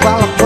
fala